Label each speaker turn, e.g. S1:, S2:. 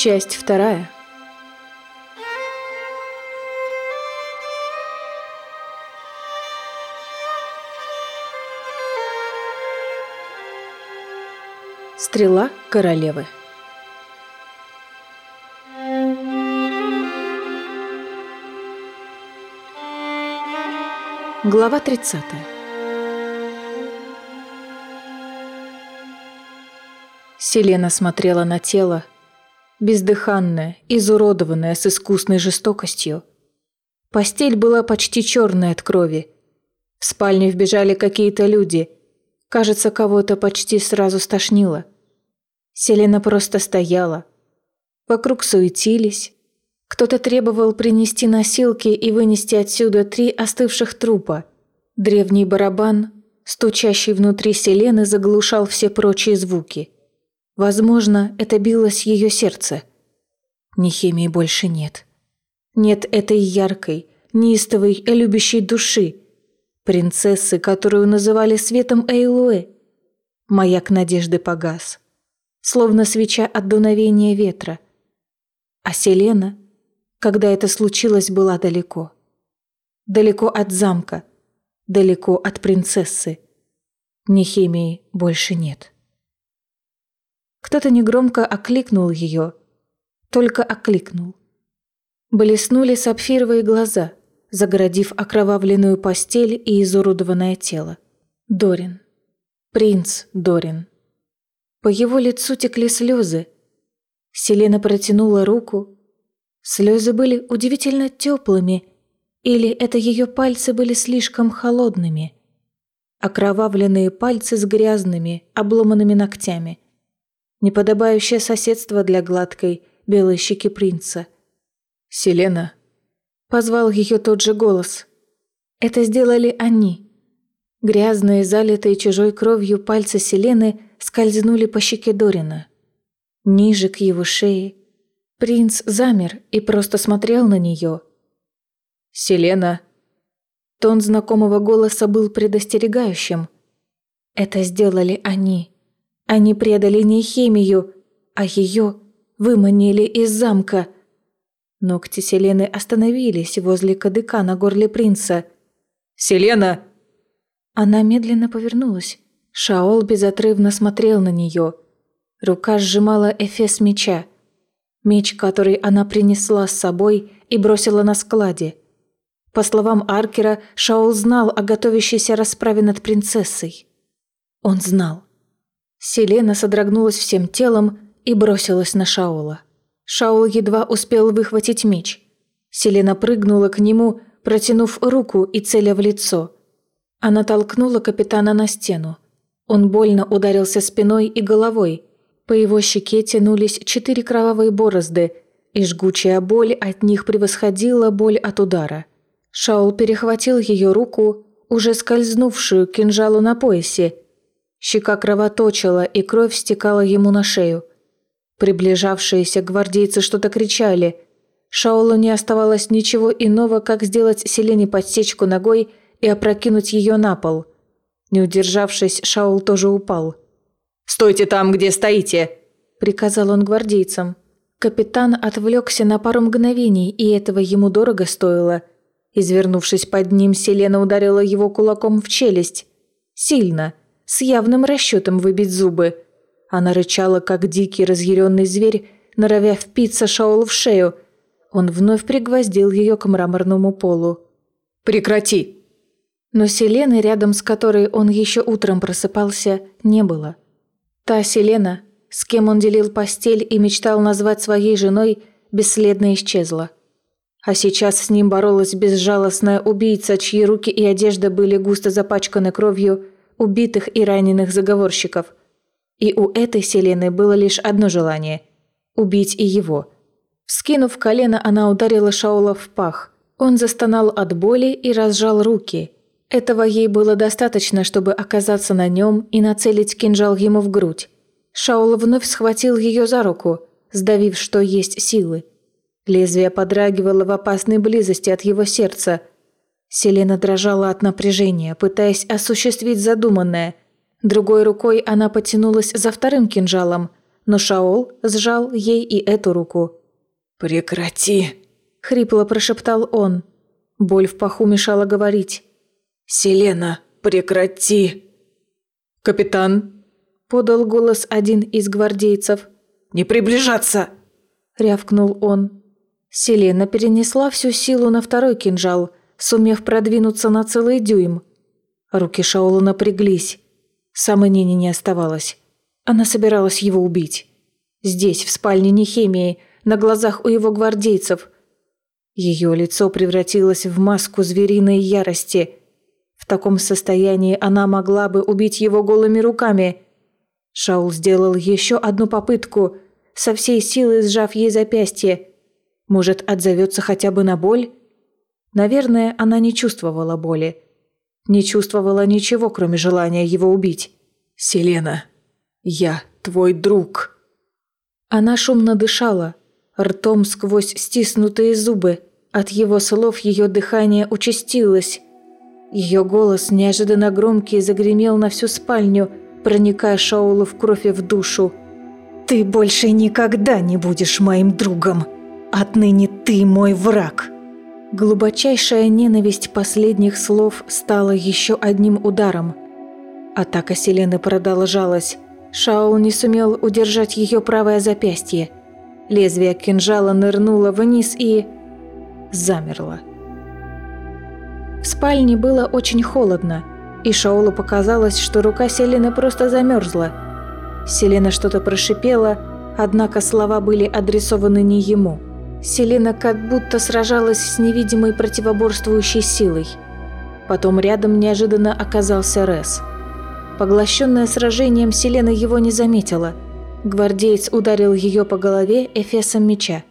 S1: Часть вторая. Стрела королевы. Глава 30. Селена смотрела на тело, бездыханная, изуродованная с искусной жестокостью. Постель была почти черная от крови. В спальню вбежали какие-то люди. Кажется, кого-то почти сразу стошнило. Селена просто стояла. Вокруг суетились. Кто-то требовал принести носилки и вынести отсюда три остывших трупа. Древний барабан, стучащий внутри Селены, заглушал все прочие звуки. Возможно, это билось ее сердце. Ни химии больше нет. Нет этой яркой, неистовой, любящей души. Принцессы, которую называли светом Эйлуэ. Маяк надежды погас. Словно свеча от дуновения ветра. А Селена, когда это случилось, была далеко. Далеко от замка. Далеко от принцессы. Ни химии больше нет. Кто-то негромко окликнул ее. Только окликнул. Блеснули сапфировые глаза, загородив окровавленную постель и изуродованное тело. Дорин. Принц Дорин. По его лицу текли слезы. Селена протянула руку. Слезы были удивительно теплыми, или это ее пальцы были слишком холодными. Окровавленные пальцы с грязными, обломанными ногтями – неподобающее соседство для гладкой белой щеки принца. «Селена!» — позвал ее тот же голос. Это сделали они. Грязные, залитые чужой кровью пальцы Селены скользнули по щеке Дорина. Ниже к его шее. Принц замер и просто смотрел на нее. «Селена!» Тон знакомого голоса был предостерегающим. Это сделали они. Они предали не химию, а ее выманили из замка. Ногти Селены остановились возле кадыка на горле принца. «Селена!» Она медленно повернулась. Шаол безотрывно смотрел на нее. Рука сжимала эфес меча. Меч, который она принесла с собой и бросила на складе. По словам Аркера, Шаол знал о готовящейся расправе над принцессой. Он знал. Селена содрогнулась всем телом и бросилась на Шаула. Шаул едва успел выхватить меч. Селена прыгнула к нему, протянув руку и целя в лицо. Она толкнула капитана на стену. Он больно ударился спиной и головой. По его щеке тянулись четыре кровавые борозды, и жгучая боль от них превосходила боль от удара. Шаул перехватил ее руку, уже скользнувшую кинжалу на поясе, Щека кровоточила, и кровь стекала ему на шею. Приближавшиеся гвардейцы что-то кричали. Шаолу не оставалось ничего иного, как сделать Селене подсечку ногой и опрокинуть ее на пол. Не удержавшись, Шаул тоже упал. «Стойте там, где стоите!» – приказал он гвардейцам. Капитан отвлекся на пару мгновений, и этого ему дорого стоило. Извернувшись под ним, Селена ударила его кулаком в челюсть. Сильно – с явным расчетом выбить зубы. Она рычала, как дикий разъяренный зверь, норовя впиться Шаолу в шею. Он вновь пригвоздил ее к мраморному полу. «Прекрати!» Но Селены, рядом с которой он еще утром просыпался, не было. Та Селена, с кем он делил постель и мечтал назвать своей женой, бесследно исчезла. А сейчас с ним боролась безжалостная убийца, чьи руки и одежда были густо запачканы кровью, убитых и раненых заговорщиков. И у этой Селены было лишь одно желание – убить и его. Вскинув колено, она ударила Шаула в пах. Он застонал от боли и разжал руки. Этого ей было достаточно, чтобы оказаться на нем и нацелить кинжал ему в грудь. Шаул вновь схватил ее за руку, сдавив, что есть силы. Лезвие подрагивало в опасной близости от его сердца – Селена дрожала от напряжения, пытаясь осуществить задуманное. Другой рукой она потянулась за вторым кинжалом, но Шаол сжал ей и эту руку.
S2: «Прекрати!»
S1: – хрипло прошептал он. Боль в паху мешала говорить.
S2: «Селена, прекрати!»
S1: «Капитан!» – подал голос один из гвардейцев.
S2: «Не приближаться!»
S1: – рявкнул он. Селена перенесла всю силу на второй кинжал, сумев продвинуться на целый дюйм. Руки Шаула напряглись. Сомнений не оставалось. Она собиралась его убить. Здесь, в спальне Нехемии, на глазах у его гвардейцев. Ее лицо превратилось в маску звериной ярости. В таком состоянии она могла бы убить его голыми руками. Шаул сделал еще одну попытку, со всей силы сжав ей запястье. Может, отзовется хотя бы на боль? Наверное, она не чувствовала боли. Не чувствовала ничего, кроме желания его убить.
S2: «Селена, я твой друг».
S1: Она шумно дышала, ртом сквозь стиснутые зубы. От его слов ее дыхание участилось. Ее голос, неожиданно громкий, загремел на всю спальню, проникая Шаулу в кровь и в душу. «Ты больше никогда не будешь моим другом! Отныне ты мой враг!» Глубочайшая ненависть последних слов стала еще одним ударом. Атака Селены продолжалась. Шаул не сумел удержать ее правое запястье. Лезвие кинжала нырнуло вниз и... замерло. В спальне было очень холодно, и Шаулу показалось, что рука Селены просто замерзла. Селена что-то прошипела, однако слова были адресованы не ему – Селена как будто сражалась с невидимой противоборствующей силой. Потом рядом неожиданно оказался Рес. Поглощенная сражением, Селена его не заметила. Гвардеец ударил ее по голове эфесом меча.